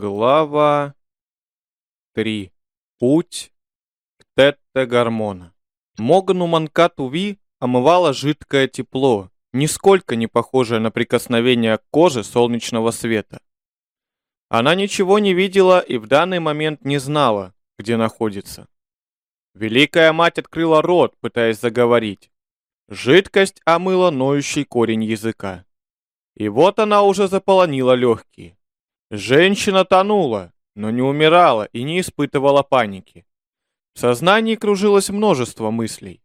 Глава 3. Путь к тетте-гормона. Могану Манкату-Ви омывало жидкое тепло, нисколько не похожее на прикосновение к коже солнечного света. Она ничего не видела и в данный момент не знала, где находится. Великая мать открыла рот, пытаясь заговорить. Жидкость омыла ноющий корень языка. И вот она уже заполонила легкие. Женщина тонула, но не умирала и не испытывала паники. В сознании кружилось множество мыслей.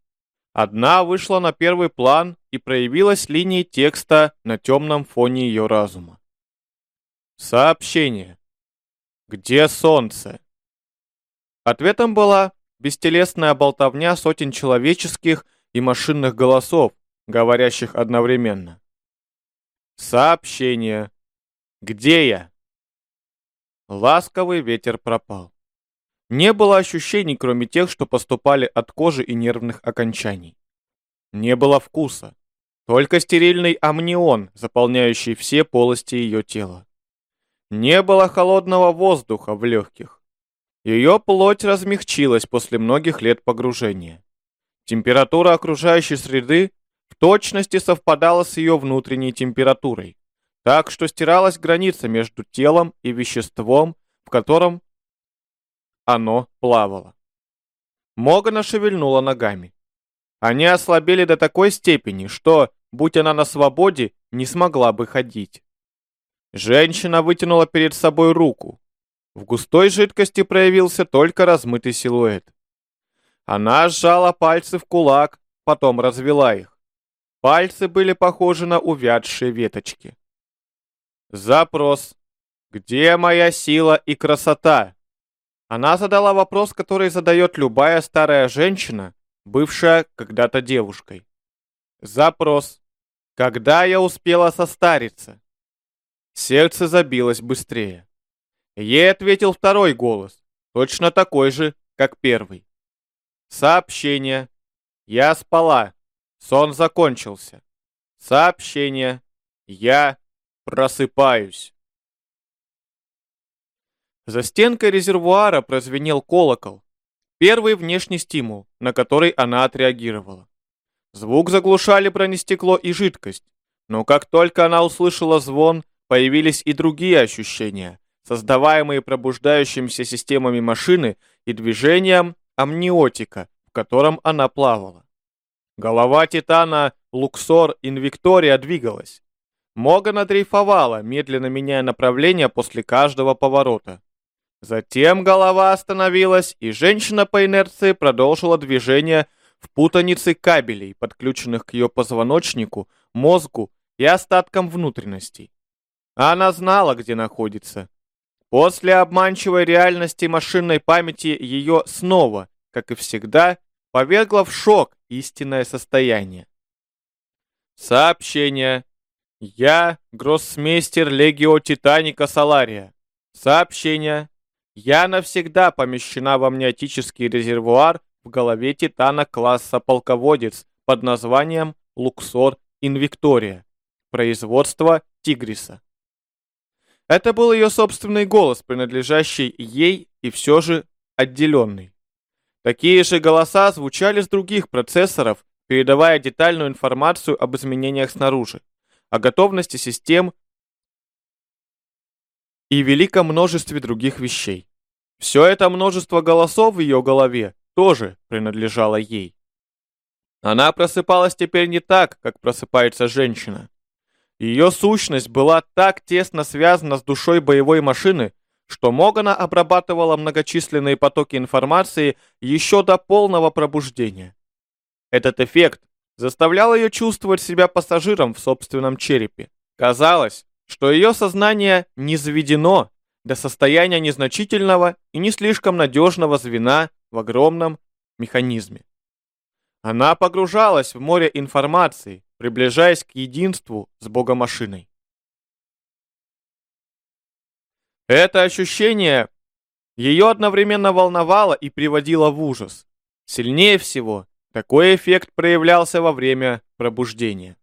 Одна вышла на первый план и проявилась линией текста на темном фоне ее разума. Сообщение. Где солнце? Ответом была бестелесная болтовня сотен человеческих и машинных голосов, говорящих одновременно. Сообщение. Где я? Ласковый ветер пропал. Не было ощущений, кроме тех, что поступали от кожи и нервных окончаний. Не было вкуса. Только стерильный амнион, заполняющий все полости ее тела. Не было холодного воздуха в легких. Ее плоть размягчилась после многих лет погружения. Температура окружающей среды в точности совпадала с ее внутренней температурой так что стиралась граница между телом и веществом, в котором оно плавало. Могана шевельнула ногами. Они ослабели до такой степени, что, будь она на свободе, не смогла бы ходить. Женщина вытянула перед собой руку. В густой жидкости проявился только размытый силуэт. Она сжала пальцы в кулак, потом развела их. Пальцы были похожи на увядшие веточки. Запрос. Где моя сила и красота? Она задала вопрос, который задает любая старая женщина, бывшая когда-то девушкой. Запрос. Когда я успела состариться? Сердце забилось быстрее. Ей ответил второй голос, точно такой же, как первый. Сообщение. Я спала. Сон закончился. Сообщение. Я Просыпаюсь. За стенкой резервуара прозвенел колокол. Первый внешний стимул, на который она отреагировала. Звук заглушали бронестекло и жидкость. Но как только она услышала звон, появились и другие ощущения, создаваемые пробуждающимися системами машины и движением амниотика, в котором она плавала. Голова Титана Луксор Инвиктория двигалась. Могана дрейфовала, медленно меняя направление после каждого поворота. Затем голова остановилась, и женщина по инерции продолжила движение в путанице кабелей, подключенных к ее позвоночнику, мозгу и остаткам внутренностей. Она знала, где находится. После обманчивой реальности машинной памяти ее снова, как и всегда, повергло в шок истинное состояние. Сообщение. Я гроссмейстер Легио Титаника Салария. Сообщение. Я навсегда помещена в амниотический резервуар в голове Титана класса полководец под названием Луксор Инвиктория. Производство Тигриса. Это был ее собственный голос, принадлежащий ей и все же отделенный. Такие же голоса звучали с других процессоров, передавая детальную информацию об изменениях снаружи о готовности систем и великом множестве других вещей. Все это множество голосов в ее голове тоже принадлежало ей. Она просыпалась теперь не так, как просыпается женщина. Ее сущность была так тесно связана с душой боевой машины, что Могана обрабатывала многочисленные потоки информации еще до полного пробуждения. Этот эффект заставлял ее чувствовать себя пассажиром в собственном черепе. Казалось, что ее сознание не заведено до состояния незначительного и не слишком надежного звена в огромном механизме. Она погружалась в море информации, приближаясь к единству с богомашиной. Это ощущение ее одновременно волновало и приводило в ужас. Сильнее всего такой эффект проявлялся во время пробуждения.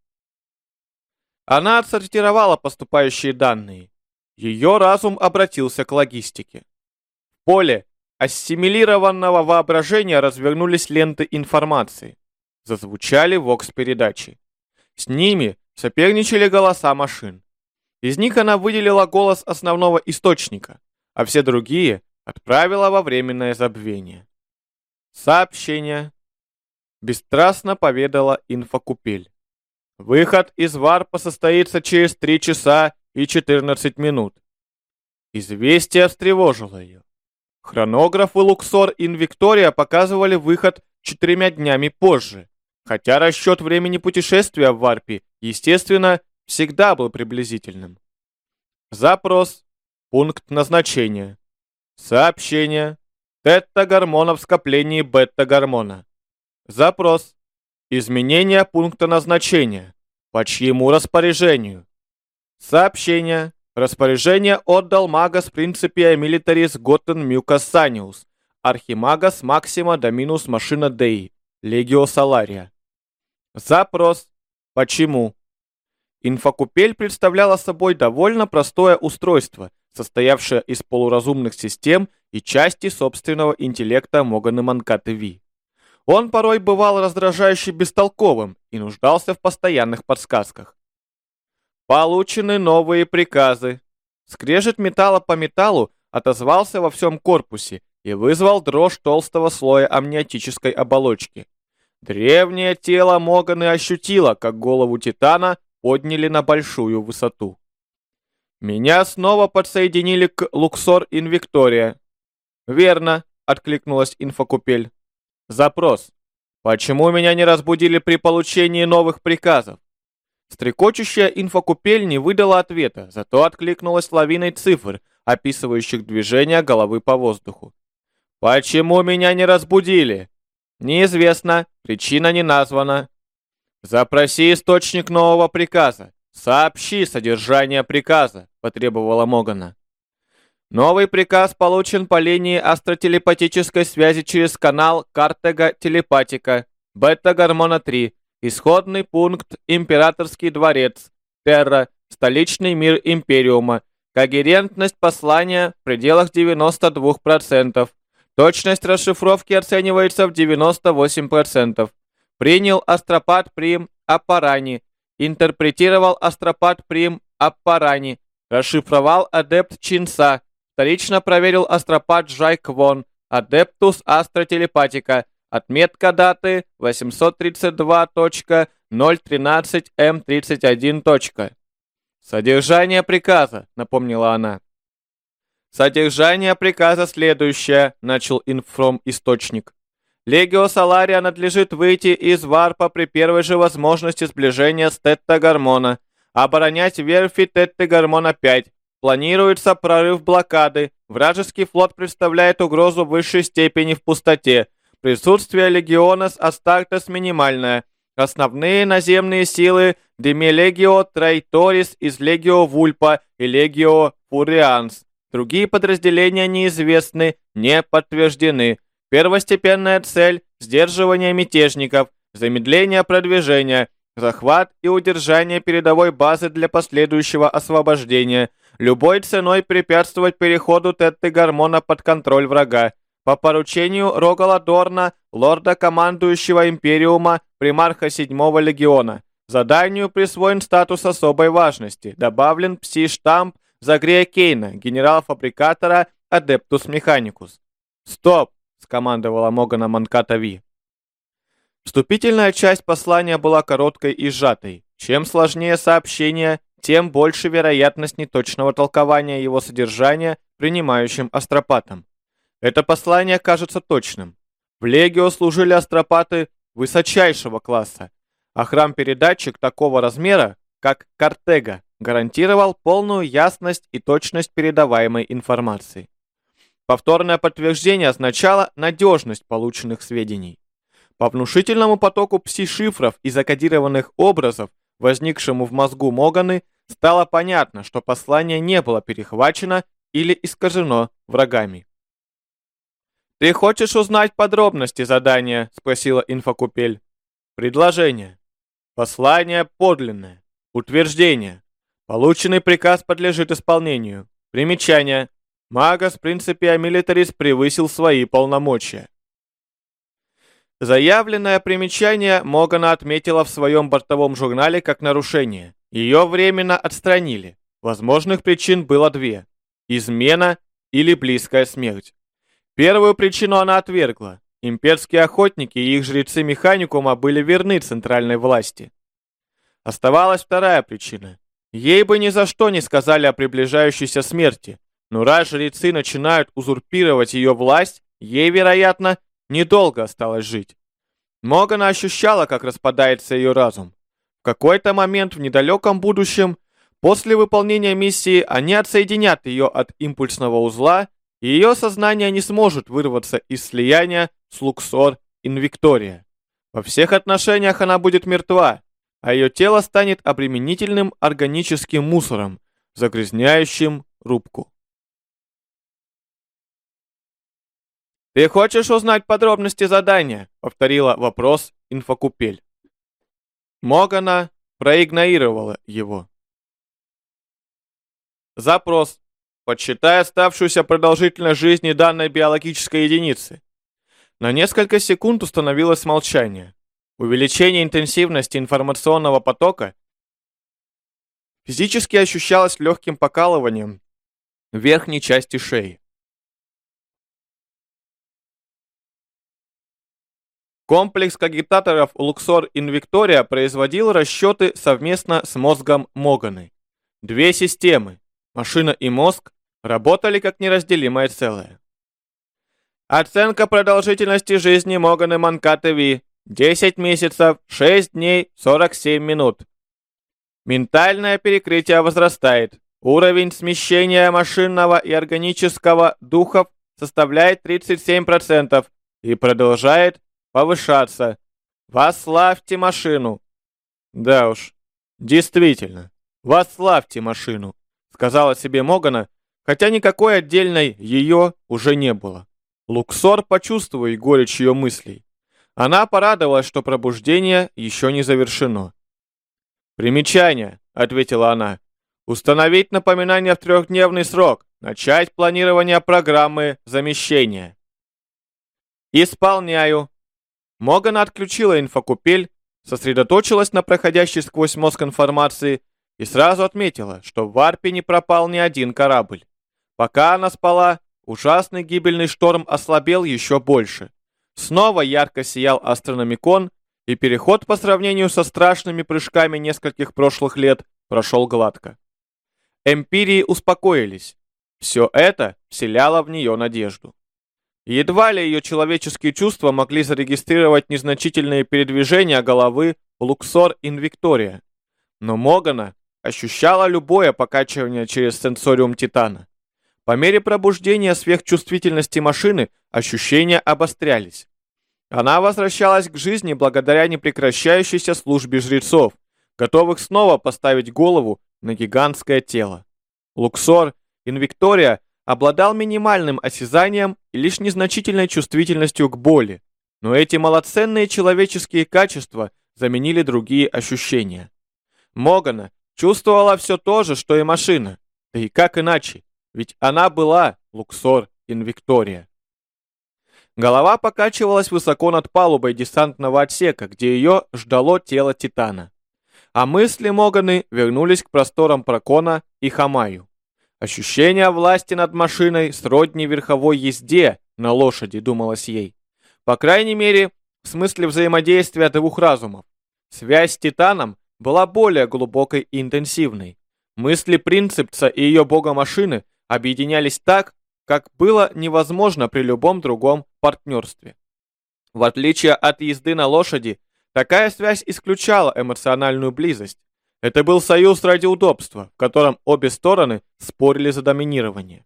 Она отсортировала поступающие данные. Ее разум обратился к логистике. В поле ассимилированного воображения развернулись ленты информации. Зазвучали вокс-передачи. С ними соперничали голоса машин. Из них она выделила голос основного источника, а все другие отправила во временное забвение. Сообщение. Бесстрастно поведала инфокупель. Выход из варпа состоится через 3 часа и 14 минут. Известие встревожило ее. Хронограф и Луксор Инвиктория показывали выход четырьмя днями позже, хотя расчет времени путешествия в варпе, естественно, всегда был приблизительным. Запрос. Пункт назначения. Сообщение. Тетта-гормона в скоплении бета-гормона. Запрос. Изменение пункта назначения. По чьему распоряжению? Сообщение. Распоряжение отдал магас принципия милитарис готен мюкас саниус. Архимагас максима доминус машина деи. Легио салария. Запрос. Почему? Инфокупель представляла собой довольно простое устройство, состоявшее из полуразумных систем и части собственного интеллекта Моганы Манкаты Ви. Он порой бывал раздражающе бестолковым и нуждался в постоянных подсказках. Получены новые приказы. Скрежет металла по металлу отозвался во всем корпусе и вызвал дрожь толстого слоя амниотической оболочки. Древнее тело Моганы ощутило, как голову Титана подняли на большую высоту. Меня снова подсоединили к Луксор Инвиктория. Верно, откликнулась инфокупель. Запрос. Почему меня не разбудили при получении новых приказов? Стрекочущая инфокупель не выдала ответа, зато откликнулась лавиной цифр, описывающих движение головы по воздуху. «Почему меня не разбудили?» «Неизвестно, причина не названа. «Запроси источник нового приказа. Сообщи содержание приказа», — потребовала Могана. Новый приказ получен по линии астротелепатической связи через канал Картега-телепатика, бета-гормона-3, исходный пункт Императорский дворец, Терра, столичный мир Империума, когерентность послания в пределах 92%, точность расшифровки оценивается в 98%. Принял астропат прим аппарани. Интерпретировал астропат прим аппарани. Расшифровал адепт Чинса. Вторично проверил астропат Жайквон. Адептус астротелепатика. Отметка даты 832.013М31. Содержание приказа, напомнила она. Содержание приказа следующее, начал информ-источник. Легио Салария надлежит выйти из варпа при первой же возможности сближения с Тетта-Гормона, оборонять верфи Тетта-Гормона-5. Планируется прорыв блокады. Вражеский флот представляет угрозу высшей степени в пустоте. Присутствие легиона с Астартес минимальное. Основные наземные силы Демилегио Трайторис из Легио Вульпа и Легио Фурианс. Другие подразделения неизвестны, не подтверждены. Первостепенная цель – сдерживание мятежников, замедление продвижения, захват и удержание передовой базы для последующего освобождения, любой ценой препятствовать переходу Тетты-Гормона под контроль врага. По поручению Рогала Дорна, лорда-командующего Империума, примарха 7-го легиона. Заданию присвоен статус особой важности. Добавлен пси-штамп Загрея Кейна, генерал-фабрикатора Адептус Механикус. Стоп! скомандовала Могана Манката Ви. Вступительная часть послания была короткой и сжатой. Чем сложнее сообщение, тем больше вероятность неточного толкования его содержания принимающим астропатом. Это послание кажется точным. В Легио служили астропаты высочайшего класса, а храм-передатчик такого размера, как Картега, гарантировал полную ясность и точность передаваемой информации. Повторное подтверждение означало надежность полученных сведений. По внушительному потоку пси-шифров и закодированных образов, возникшему в мозгу Моганы, стало понятно, что послание не было перехвачено или искажено врагами. «Ты хочешь узнать подробности задания?» – спросила инфокупель. «Предложение. Послание подлинное. Утверждение. Полученный приказ подлежит исполнению. Примечание. Магас Принципиа Милитарис превысил свои полномочия. Заявленное примечание Могана отметила в своем бортовом журнале как нарушение. Ее временно отстранили. Возможных причин было две. Измена или близкая смерть. Первую причину она отвергла. Имперские охотники и их жрецы механикума были верны центральной власти. Оставалась вторая причина. Ей бы ни за что не сказали о приближающейся смерти, но раз жрецы начинают узурпировать ее власть, ей, вероятно, недолго осталось жить. Могана ощущала, как распадается ее разум. В какой-то момент в недалеком будущем, после выполнения миссии, они отсоединят ее от импульсного узла, и ее сознание не сможет вырваться из слияния с Луксор Инвиктория. Во всех отношениях она будет мертва, а ее тело станет обременительным органическим мусором, загрязняющим рубку. «Ты хочешь узнать подробности задания?» — повторила вопрос инфокупель. Могана проигнорировала его. Запрос. Подсчитай оставшуюся продолжительность жизни данной биологической единицы. На несколько секунд установилось молчание. Увеличение интенсивности информационного потока физически ощущалось легким покалыванием в верхней части шеи. Комплекс кагитаторов Invictoria производил расчеты совместно с мозгом Моганы. Две системы, машина и мозг, работали как неразделимое целое. Оценка продолжительности жизни Моганы Манкаты Ви 10 месяцев, 6 дней, 47 минут. Ментальное перекрытие возрастает. Уровень смещения машинного и органического духов составляет 37% и продолжает повышаться. Восславьте машину. Да уж, действительно, восславьте машину, сказала себе Могана, хотя никакой отдельной ее уже не было. Луксор почувствовал горечь ее мыслей. Она порадовалась, что пробуждение еще не завершено. «Примечание», — ответила она. «Установить напоминание в трехдневный срок. Начать планирование программы замещения». «Исполняю», Могана отключила инфокупель, сосредоточилась на проходящей сквозь мозг информации и сразу отметила, что в Варпе не пропал ни один корабль. Пока она спала, ужасный гибельный шторм ослабел еще больше. Снова ярко сиял астрономикон, и переход по сравнению со страшными прыжками нескольких прошлых лет прошел гладко. Эмпирии успокоились. Все это вселяло в нее надежду. Едва ли ее человеческие чувства могли зарегистрировать незначительные передвижения головы Луксор Инвиктория. Но Могана ощущала любое покачивание через сенсориум Титана. По мере пробуждения сверхчувствительности машины ощущения обострялись. Она возвращалась к жизни благодаря непрекращающейся службе жрецов, готовых снова поставить голову на гигантское тело. Луксор Инвиктория обладал минимальным осязанием и лишь незначительной чувствительностью к боли, но эти малоценные человеческие качества заменили другие ощущения. Могана чувствовала все то же, что и машина, да и как иначе, ведь она была Луксор Инвиктория. Голова покачивалась высоко над палубой десантного отсека, где ее ждало тело Титана. А мысли Моганы вернулись к просторам Прокона и Хамаю. Ощущение власти над машиной сродни верховой езде на лошади, думалось ей. По крайней мере, в смысле взаимодействия двух разумов. Связь с Титаном была более глубокой и интенсивной. Мысли принципца и ее бога-машины объединялись так, как было невозможно при любом другом партнерстве. В отличие от езды на лошади, такая связь исключала эмоциональную близость, это был союз ради удобства, в котором обе стороны спорили за доминирование.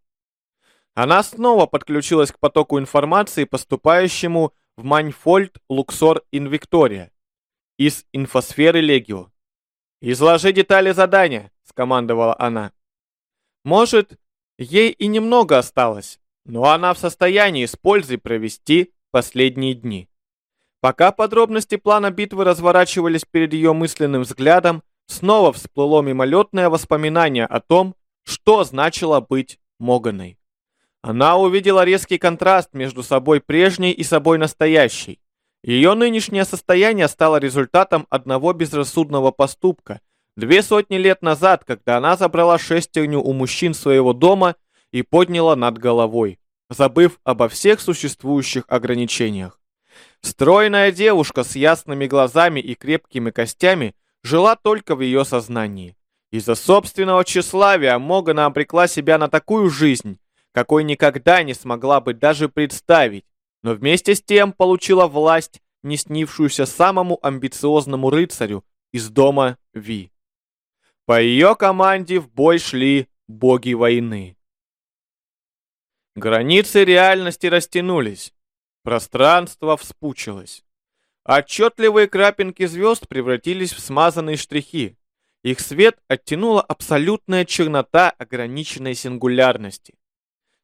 Она снова подключилась к потоку информации, поступающему в Маньфольд Луксор Инвиктория из инфосферы Легио. «Изложи детали задания», — скомандовала она. Может, ей и немного осталось, но она в состоянии с пользой провести последние дни. Пока подробности плана битвы разворачивались перед ее мысленным взглядом, Снова всплыло мимолетное воспоминание о том, что значило быть Моганой. Она увидела резкий контраст между собой прежней и собой настоящей. Ее нынешнее состояние стало результатом одного безрассудного поступка. Две сотни лет назад, когда она забрала шестерню у мужчин своего дома и подняла над головой, забыв обо всех существующих ограничениях. Стройная девушка с ясными глазами и крепкими костями жила только в ее сознании. Из-за собственного тщеславия Могана обрекла себя на такую жизнь, какой никогда не смогла бы даже представить, но вместе с тем получила власть, не снившуюся самому амбициозному рыцарю из дома Ви. По ее команде в бой шли боги войны. Границы реальности растянулись, пространство вспучилось. Отчетливые крапинки звезд превратились в смазанные штрихи. Их свет оттянула абсолютная чернота ограниченной сингулярности.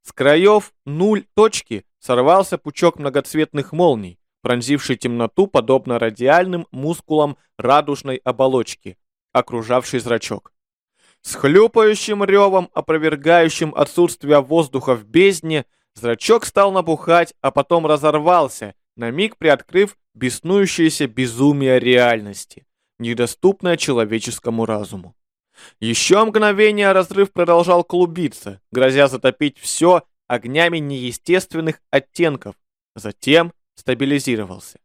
С краев нуль точки сорвался пучок многоцветных молний, пронзивший темноту подобно радиальным мускулам радужной оболочки, окружавшей зрачок. С хлюпающим ревом, опровергающим отсутствие воздуха в бездне, зрачок стал набухать, а потом разорвался, на миг приоткрыв беснующееся безумие реальности, недоступное человеческому разуму. Еще мгновение разрыв продолжал клубиться, грозя затопить все огнями неестественных оттенков, затем стабилизировался.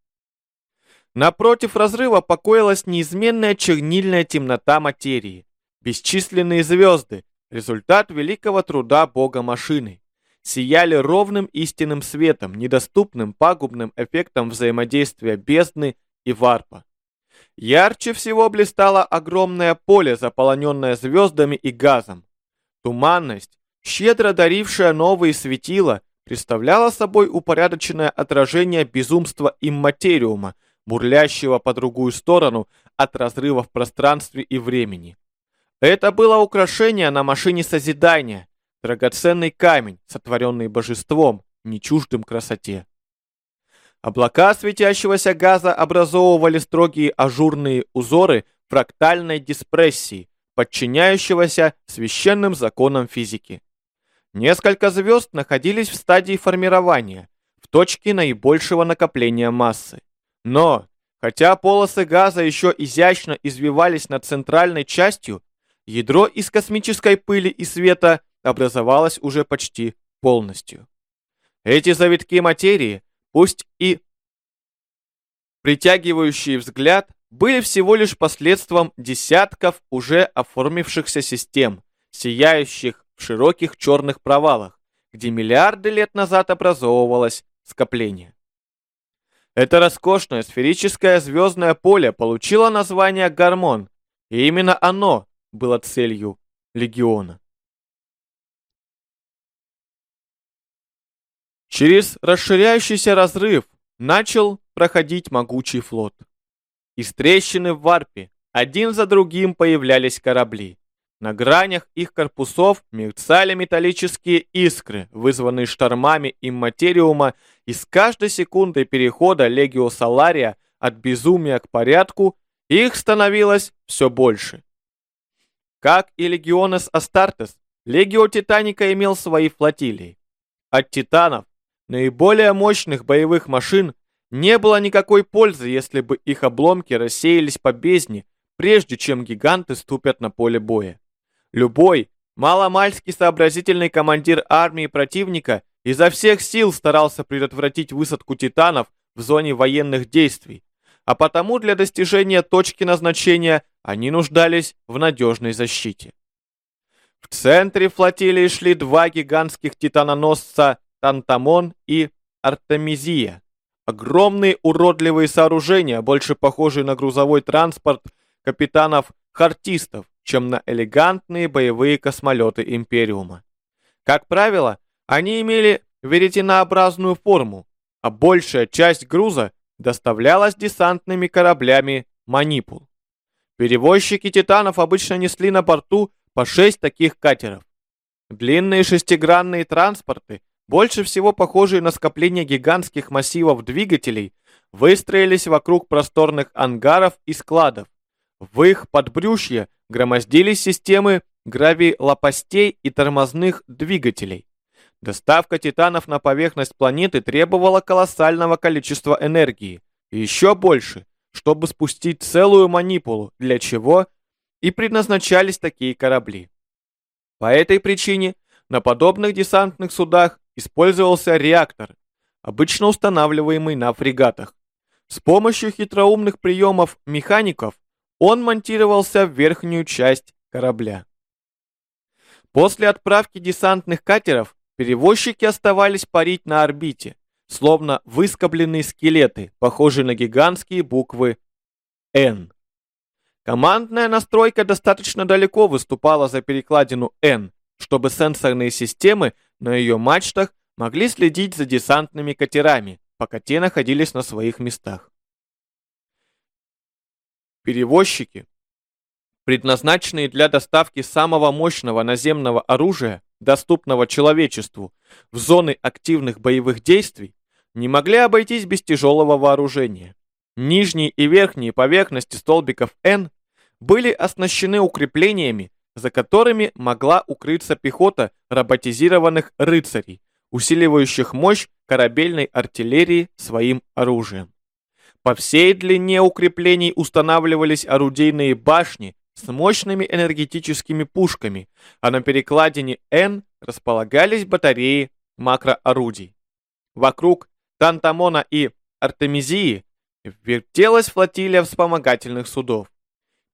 Напротив разрыва покоилась неизменная чернильная темнота материи, бесчисленные звезды, результат великого труда бога машины, сияли ровным истинным светом, недоступным пагубным эффектом взаимодействия бездны и варпа. Ярче всего блистало огромное поле, заполоненное звездами и газом. Туманность, щедро дарившая новые светила, представляла собой упорядоченное отражение безумства имматериума, бурлящего по другую сторону от разрыва в пространстве и времени. Это было украшение на машине созидания, драгоценный камень, сотворенный божеством, не чуждым красоте. Облака светящегося газа образовывали строгие ажурные узоры фрактальной диспрессии, подчиняющегося священным законам физики. Несколько звезд находились в стадии формирования, в точке наибольшего накопления массы. Но, хотя полосы газа еще изящно извивались над центральной частью, ядро из космической пыли и света образовалось уже почти полностью. Эти завитки материи, пусть и притягивающие взгляд, были всего лишь последствием десятков уже оформившихся систем, сияющих в широких черных провалах, где миллиарды лет назад образовывалось скопление. Это роскошное сферическое звездное поле получило название Гармон, и именно оно было целью Легиона. Через расширяющийся разрыв начал проходить могучий флот. Из трещины в варпе один за другим появлялись корабли. На гранях их корпусов мерцали металлические искры, вызванные штормами имматериума, и с каждой секундой перехода Легио Салария от безумия к порядку их становилось все больше. Как и Легионес Астартес, Легио Титаника имел свои флотилии. От титанов наиболее мощных боевых машин не было никакой пользы, если бы их обломки рассеялись по бездне, прежде чем гиганты ступят на поле боя. Любой, маломальски сообразительный командир армии противника изо всех сил старался предотвратить высадку титанов в зоне военных действий, а потому для достижения точки назначения они нуждались в надежной защите. В центре флотилии шли два гигантских титаноносца Тантамон и Артемизия. Огромные уродливые сооружения, больше похожие на грузовой транспорт капитанов-хартистов, чем на элегантные боевые космолеты Империума. Как правило, они имели веретенообразную форму, а большая часть груза доставлялась десантными кораблями «Манипул». Перевозчики титанов обычно несли на борту по шесть таких катеров. Длинные шестигранные транспорты больше всего похожие на скопление гигантских массивов двигателей, выстроились вокруг просторных ангаров и складов. В их подбрюшье громоздились системы гравилопастей и тормозных двигателей. Доставка титанов на поверхность планеты требовала колоссального количества энергии, и еще больше, чтобы спустить целую манипулу, для чего и предназначались такие корабли. По этой причине на подобных десантных судах использовался реактор, обычно устанавливаемый на фрегатах. С помощью хитроумных приемов механиков он монтировался в верхнюю часть корабля. После отправки десантных катеров перевозчики оставались парить на орбите, словно выскобленные скелеты, похожие на гигантские буквы «Н». Командная настройка достаточно далеко выступала за перекладину N, чтобы сенсорные системы на ее мачтах могли следить за десантными катерами, пока те находились на своих местах. Перевозчики, предназначенные для доставки самого мощного наземного оружия, доступного человечеству, в зоны активных боевых действий, не могли обойтись без тяжелого вооружения. Нижние и верхние поверхности столбиков N были оснащены укреплениями, за которыми могла укрыться пехота роботизированных рыцарей, усиливающих мощь корабельной артиллерии своим оружием. По всей длине укреплений устанавливались орудийные башни с мощными энергетическими пушками, а на перекладине N располагались батареи макроорудий. Вокруг Тантамона и Артемизии вертелась флотилия вспомогательных судов.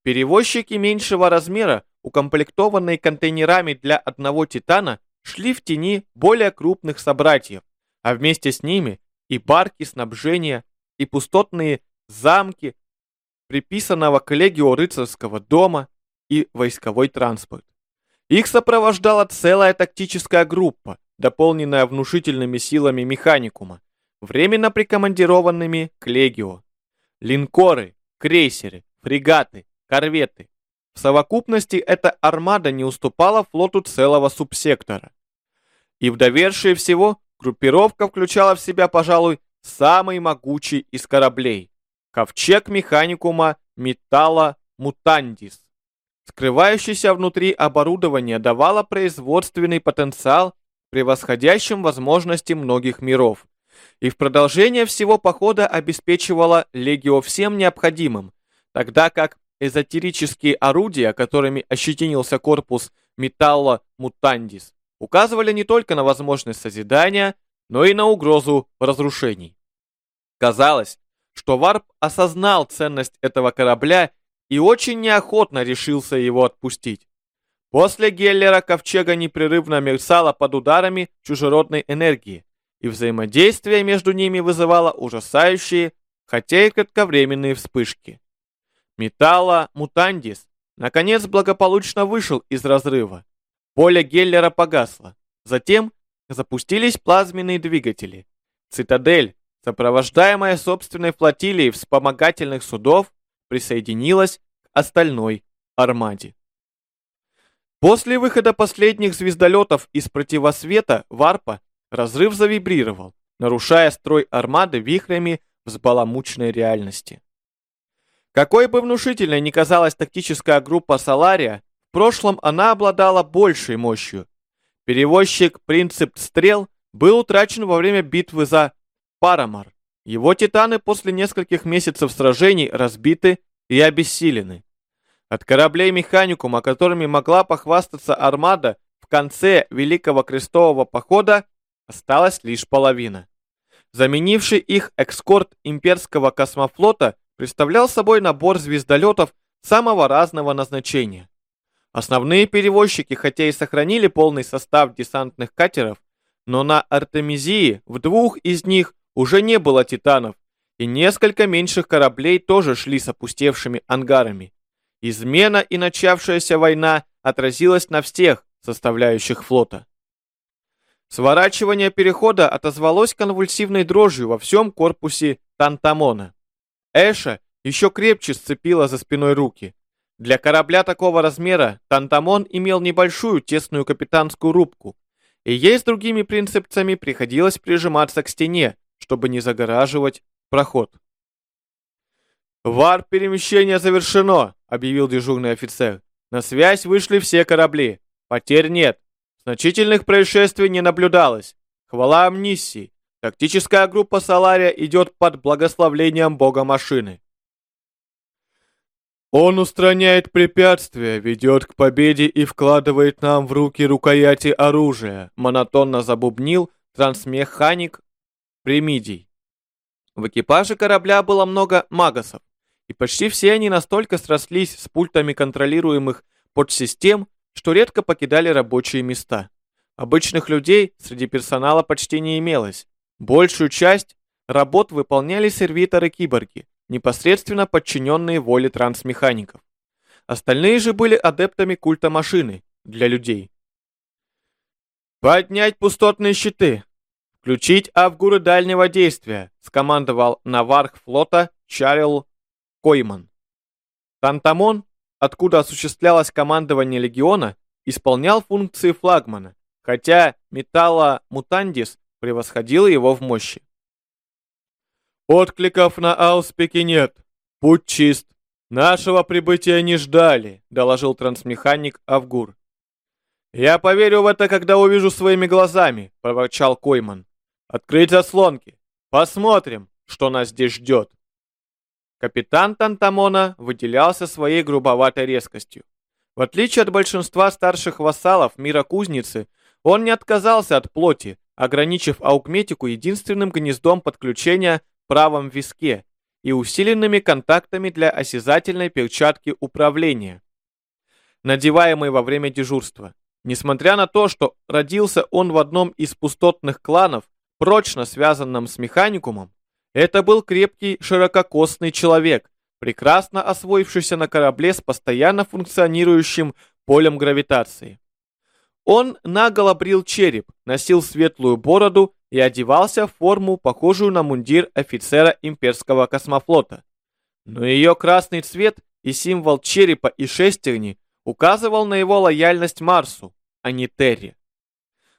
Перевозчики меньшего размера, укомплектованные контейнерами для одного титана, шли в тени более крупных собратьев, а вместе с ними и парки снабжения, и пустотные замки, приписанного к легио рыцарского дома и войсковой транспорт. Их сопровождала целая тактическая группа, дополненная внушительными силами механикума, временно прикомандированными к легио. Линкоры, крейсеры, фрегаты, корветы. В совокупности эта армада не уступала флоту целого субсектора. И в довершие всего группировка включала в себя, пожалуй, самый могучий из кораблей – ковчег механикума металла Мутандис. Скрывающийся внутри оборудование давало производственный потенциал, превосходящим возможности многих миров, и в продолжение всего похода обеспечивало Легио всем необходимым, тогда как эзотерические орудия, которыми ощетинился корпус металла мутандис, указывали не только на возможность созидания, но и на угрозу разрушений. Казалось, что Варп осознал ценность этого корабля и очень неохотно решился его отпустить. После Геллера ковчега непрерывно мерцало под ударами чужеродной энергии, и взаимодействие между ними вызывало ужасающие, хотя и кратковременные вспышки. Металла Мутандис наконец благополучно вышел из разрыва. Поле Геллера погасло. Затем запустились плазменные двигатели. Цитадель, сопровождаемая собственной флотилией вспомогательных судов, присоединилась к остальной армаде. После выхода последних звездолетов из противосвета Варпа разрыв завибрировал, нарушая строй армады вихрями взбаламученной реальности. Какой бы внушительной ни казалась тактическая группа Салария, в прошлом она обладала большей мощью. Перевозчик «Принцип стрел» был утрачен во время битвы за Парамар. Его титаны после нескольких месяцев сражений разбиты и обессилены. От кораблей механикума, которыми могла похвастаться армада в конце Великого Крестового Похода, осталась лишь половина. Заменивший их экскорт имперского космофлота представлял собой набор звездолетов самого разного назначения. Основные перевозчики, хотя и сохранили полный состав десантных катеров, но на Артемизии в двух из них уже не было титанов, и несколько меньших кораблей тоже шли с опустевшими ангарами. Измена и начавшаяся война отразилась на всех составляющих флота. Сворачивание перехода отозвалось конвульсивной дрожью во всем корпусе Тантамона. Эша еще крепче сцепила за спиной руки. Для корабля такого размера Тантамон имел небольшую тесную капитанскую рубку, и ей с другими принципцами приходилось прижиматься к стене, чтобы не загораживать проход. «Вар перемещения завершено», — объявил дежурный офицер. На связь вышли все корабли. Потерь нет. Значительных происшествий не наблюдалось. Хвала амнисии. Тактическая группа Салария идет под благословлением бога машины. Он устраняет препятствия, ведет к победе и вкладывает нам в руки рукояти оружия, монотонно забубнил трансмеханик Примидий. В экипаже корабля было много магасов, и почти все они настолько срослись с пультами контролируемых подсистем, что редко покидали рабочие места. Обычных людей среди персонала почти не имелось. Большую часть работ выполняли сервиторы-киборги, непосредственно подчиненные воле трансмехаников. Остальные же были адептами культа машины для людей. «Поднять пустотные щиты! Включить авгуры дальнего действия!» скомандовал наварх флота Чарил Койман. Тантамон откуда осуществлялось командование легиона, исполнял функции флагмана, хотя Металла Мутандис превосходил его в мощи. «Откликов на ауспеке нет. Путь чист. Нашего прибытия не ждали», — доложил трансмеханик Авгур. «Я поверю в это, когда увижу своими глазами», — проворчал Койман. «Открыть заслонки. Посмотрим, что нас здесь ждет». Капитан Тантамона выделялся своей грубоватой резкостью. В отличие от большинства старших вассалов мира кузницы, он не отказался от плоти, ограничив аукметику единственным гнездом подключения в правом виске и усиленными контактами для осязательной перчатки управления, надеваемой во время дежурства. Несмотря на то, что родился он в одном из пустотных кланов, прочно связанном с механикумом, это был крепкий, ширококосный человек, прекрасно освоившийся на корабле с постоянно функционирующим полем гравитации. Он наголо брил череп, носил светлую бороду и одевался в форму, похожую на мундир офицера имперского космофлота. Но ее красный цвет и символ черепа и шестерни указывал на его лояльность Марсу, а не Терри.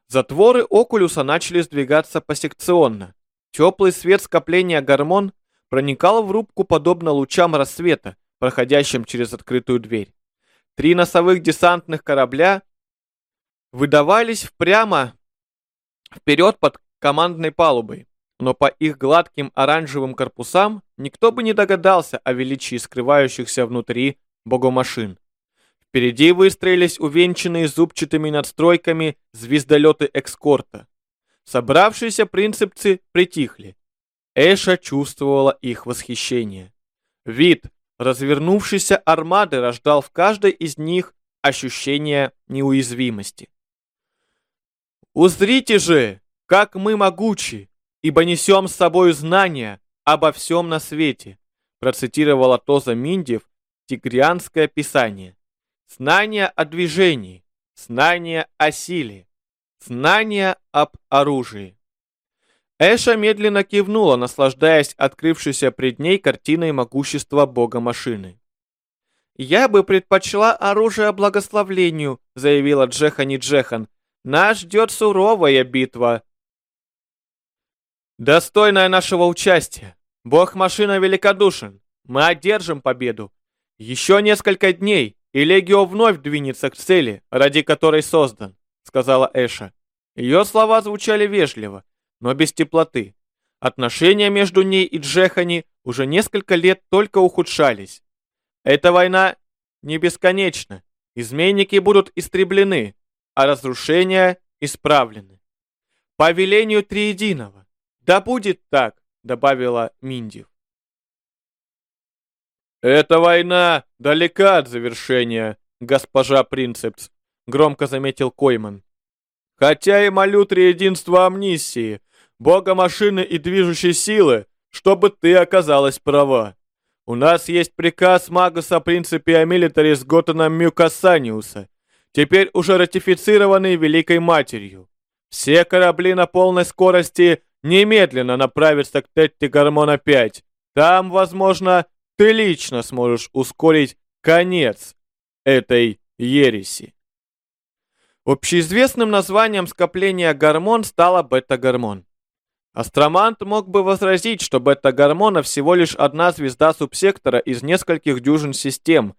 Затворы Окулюса начали сдвигаться посекционно. Теплый свет скопления гормон проникал в рубку подобно лучам рассвета, проходящим через открытую дверь. Три носовых десантных корабля выдавались прямо вперед под командной палубой, но по их гладким оранжевым корпусам никто бы не догадался о величии скрывающихся внутри богомашин. Впереди выстроились увенчанные зубчатыми надстройками звездолеты экскорта. Собравшиеся принципцы притихли. Эша чувствовала их восхищение. Вид развернувшейся армады рождал в каждой из них ощущение неуязвимости. «Узрите же, как мы могучи, ибо несем с собой знания обо всем на свете», процитировала Тоза Миндев Тигрианское писание. «Знания о движении, знания о силе, Знания об оружии. Эша медленно кивнула, наслаждаясь открывшейся пред ней картиной могущества бога машины. «Я бы предпочла оружие благословлению», — заявила Джехани Джехан. «Нас ждет суровая битва». «Достойная нашего участия. Бог-машина великодушен. Мы одержим победу. Еще несколько дней, и Легио вновь двинется к цели, ради которой создан. — сказала Эша. Ее слова звучали вежливо, но без теплоты. Отношения между ней и Джехани уже несколько лет только ухудшались. Эта война не бесконечна. Изменники будут истреблены, а разрушения исправлены. По велению Триединого. Да будет так, добавила Миндив. «Эта война далека от завершения, госпожа Принцепс», громко заметил Койман. Хотя и молю триединство амнисии, бога машины и движущей силы, чтобы ты оказалась права. У нас есть приказ Магуса Принципиа Милитарис Готана Мюкасаниуса, теперь уже ратифицированный Великой Матерью. Все корабли на полной скорости немедленно направятся к Тетти Гормона 5. Там, возможно, ты лично сможешь ускорить конец этой ереси. Общеизвестным названием скопления гормон стало бета-гормон. Астромант мог бы возразить, что бета-гормона всего лишь одна звезда субсектора из нескольких дюжин систем,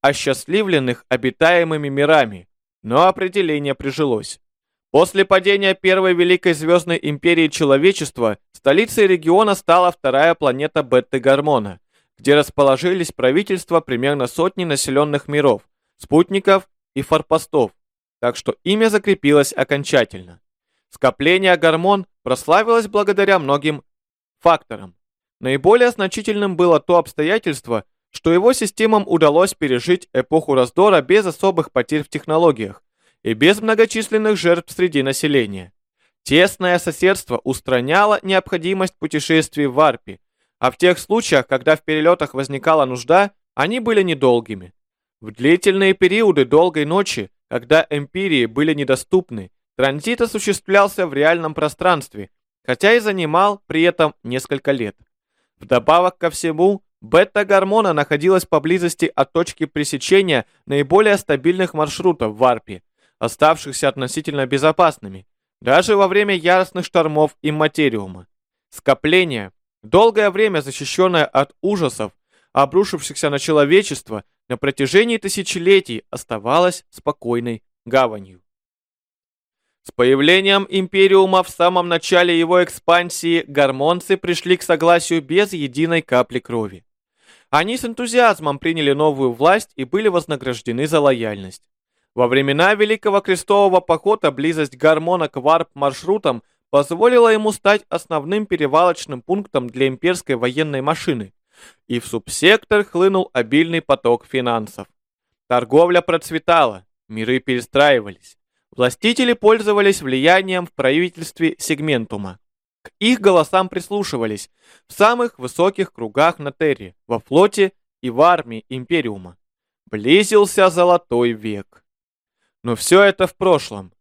осчастливленных обитаемыми мирами, но определение прижилось. После падения Первой Великой Звездной Империи Человечества столицей региона стала вторая планета Бетты-Гормона, где расположились правительства примерно сотни населенных миров, спутников и форпостов, так что имя закрепилось окончательно. Скопление гормон прославилось благодаря многим факторам. Наиболее значительным было то обстоятельство, что его системам удалось пережить эпоху раздора без особых потерь в технологиях и без многочисленных жертв среди населения. Тесное соседство устраняло необходимость путешествий в варпе, а в тех случаях, когда в перелетах возникала нужда, они были недолгими. В длительные периоды долгой ночи, когда эмпирии были недоступны, транзит осуществлялся в реальном пространстве, хотя и занимал при этом несколько лет. Вдобавок ко всему, бета-гормона находилась поблизости от точки пресечения наиболее стабильных маршрутов в варпе, оставшихся относительно безопасными, даже во время яростных штормов имматериума. Скопление, долгое время защищенное от ужасов, обрушившихся на человечество, на протяжении тысячелетий оставалось спокойной гаванью. С появлением Империума в самом начале его экспансии гормонцы пришли к согласию без единой капли крови. Они с энтузиазмом приняли новую власть и были вознаграждены за лояльность. Во времена Великого Крестового похода близость гормона к варп-маршрутам позволила ему стать основным перевалочным пунктом для имперской военной машины, и в субсектор хлынул обильный поток финансов. Торговля процветала, миры перестраивались. Властители пользовались влиянием в правительстве сегментума. К их голосам прислушивались в самых высоких кругах на Терре, во флоте и в армии Империума. Близился золотой век. Но все это в прошлом.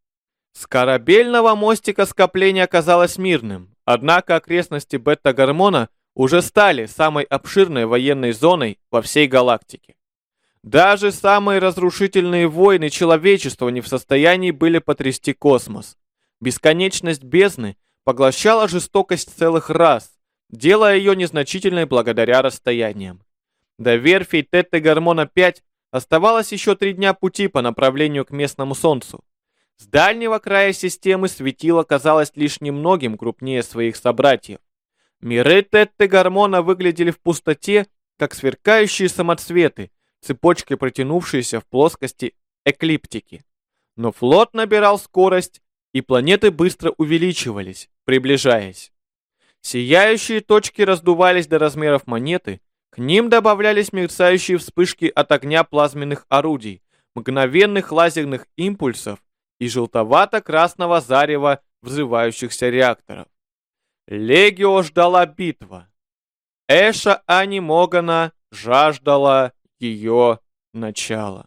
С корабельного мостика скопление оказалось мирным, однако окрестности бета-гормона уже стали самой обширной военной зоной во всей галактике. Даже самые разрушительные войны человечества не в состоянии были потрясти космос. Бесконечность бездны поглощала жестокость целых рас, делая ее незначительной благодаря расстояниям. До верфей Тетте-Гормона-5 Оставалось еще три дня пути по направлению к местному Солнцу. С дальнего края системы светило казалось лишь немногим крупнее своих собратьев. Миры Тетты Гормона выглядели в пустоте, как сверкающие самоцветы, цепочкой протянувшиеся в плоскости эклиптики. Но флот набирал скорость, и планеты быстро увеличивались, приближаясь. Сияющие точки раздувались до размеров монеты, к ним добавлялись мерцающие вспышки от огня плазменных орудий, мгновенных лазерных импульсов и желтовато-красного зарева взрывающихся реакторов. Легио ждала битва. Эша Ани Могана жаждала ее начала.